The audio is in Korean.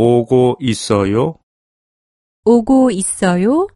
오고 있어요? 오고 있어요?